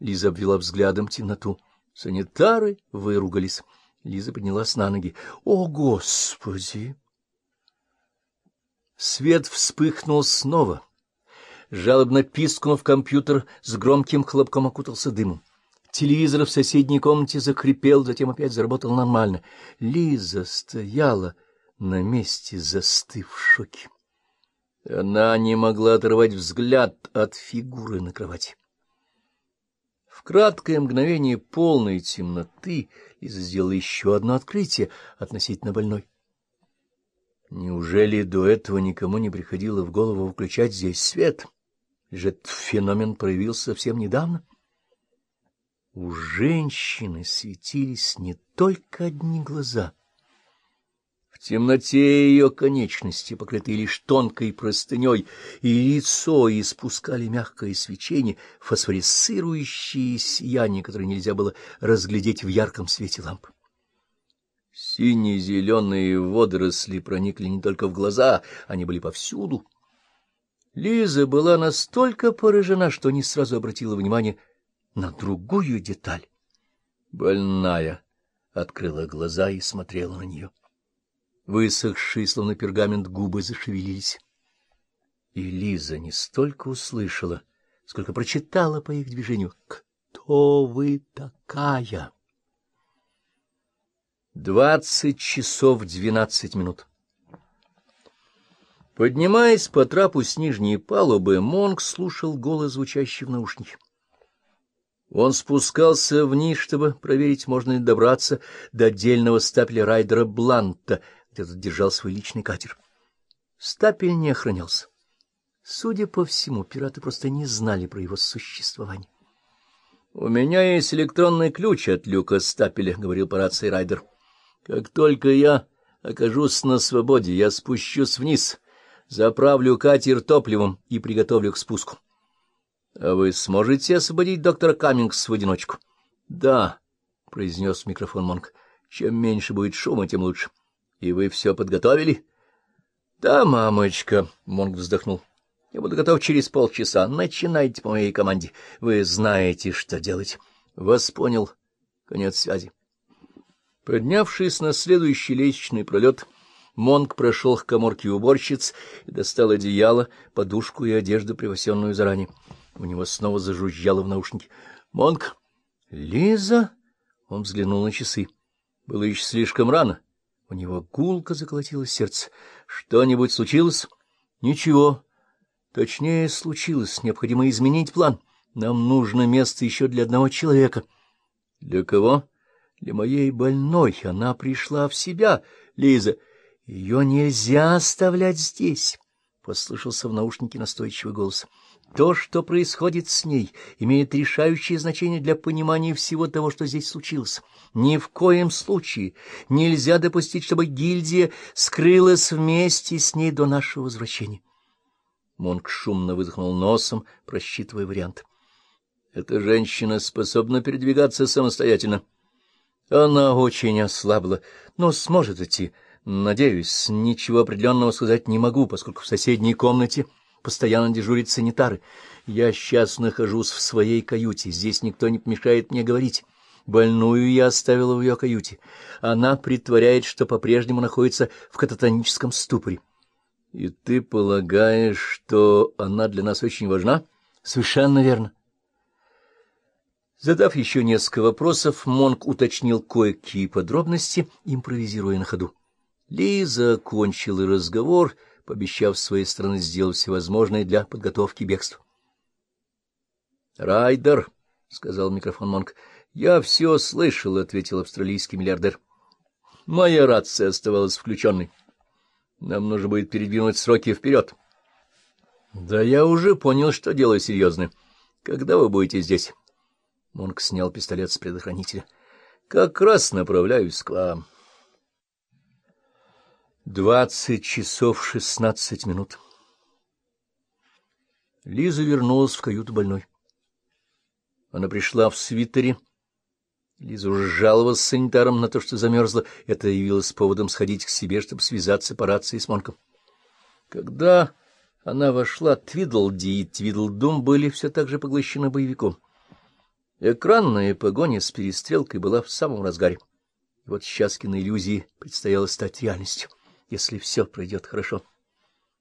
Лиза обвела взглядом темноту. Санитары выругались. Лиза поднялась на ноги. О, Господи! Свет вспыхнул снова. Жалобно пискнув, компьютер с громким хлопком окутался дымом. Телевизор в соседней комнате закрепел, затем опять заработал нормально. Лиза стояла на месте, застыв в шоке. Она не могла оторвать взгляд от фигуры на кровати. В краткое мгновение полной темноты Лиза сделала еще одно открытие относительно больной. Неужели до этого никому не приходило в голову включать здесь свет? Же феномен проявился совсем недавно. У женщины светились не только одни глаза — в темноте ее конечности, покрытые лишь тонкой простыней, и лицо испускали мягкое свечение, фосфорисцирующее сияние, которое нельзя было разглядеть в ярком свете ламп. Сине-зеленые водоросли проникли не только в глаза, они были повсюду. Лиза была настолько поражена, что не сразу обратила внимание на другую деталь. Больная открыла глаза и смотрела на нее. Высохшие, словно пергамент, губы зашевелились. И Лиза не столько услышала, сколько прочитала по их движению. «Кто вы такая?» Двадцать часов двенадцать минут. Поднимаясь по трапу с нижней палубы, Монг слушал голос, звучащий в наушнике. Он спускался вниз, чтобы проверить, можно ли добраться до отдельного стапеля райдера Бланта — где-то держал свой личный катер. Стапель не охранялся. Судя по всему, пираты просто не знали про его существование. — У меня есть электронный ключ от люка стапеля, — говорил по рации Райдер. — Как только я окажусь на свободе, я спущусь вниз, заправлю катер топливом и приготовлю к спуску. — А вы сможете освободить доктора Каммингс в одиночку? — Да, — произнес микрофон Монк. — Чем меньше будет шума, тем лучше. —— И вы все подготовили? — Да, мамочка, — Монг вздохнул. — Я буду готов через полчаса. Начинайте по моей команде. Вы знаете, что делать. — Вас понял. Конец связи. Поднявшись на следующий лестничный пролет, Монг прошел к коморке уборщиц и достал одеяло, подушку и одежду, припасенную заранее. У него снова зажужжало в наушнике. — Монг? — Лиза? Он взглянул на часы. Было еще слишком рано. У него гулко заколотилось сердце. Что-нибудь случилось? Ничего. Точнее, случилось. Необходимо изменить план. Нам нужно место еще для одного человека. Для кого? Для моей больной. Она пришла в себя, Лиза. Ее нельзя оставлять здесь. Послышался в наушнике настойчивый голос. То, что происходит с ней, имеет решающее значение для понимания всего того, что здесь случилось. Ни в коем случае нельзя допустить, чтобы гильдия скрылась вместе с ней до нашего возвращения. Монк шумно выдохнул носом, просчитывая вариант. Эта женщина способна передвигаться самостоятельно. Она очень ослабла, но сможет идти. Надеюсь, ничего определенного сказать не могу, поскольку в соседней комнате постоянно дежурят санитары. Я сейчас нахожусь в своей каюте, здесь никто не помешает мне говорить. Больную я оставила в ее каюте. Она притворяет, что по-прежнему находится в кататоническом ступоре. — И ты полагаешь, что она для нас очень важна? — Совершенно верно. Задав еще несколько вопросов, Монк уточнил кое-какие подробности, импровизируя на ходу. Лиза окончила разговор пообещав с своей стороны сделать всевозможное для подготовки бегства. — Райдер, — сказал микрофон Монк, — я все слышал, — ответил австралийский миллиардер. — Моя рация оставалась включенной. Нам нужно будет передвинуть сроки вперед. — Да я уже понял, что дело серьезное. Когда вы будете здесь? Монк снял пистолет с предохранителя. — Как раз направляюсь к вам. Двадцать часов шестнадцать минут. Лиза вернулась в каюту больной. Она пришла в свитере. Лиза уже жаловалась санитаром на то, что замерзла. Это явилось поводом сходить к себе, чтобы связаться по рации с Монком. Когда она вошла, Твидлди и Твидлдум были все так же поглощены боевиком. Экранная погоня с перестрелкой была в самом разгаре. Вот сейчас киноиллюзии предстояло стать реальностью, если все пройдет хорошо.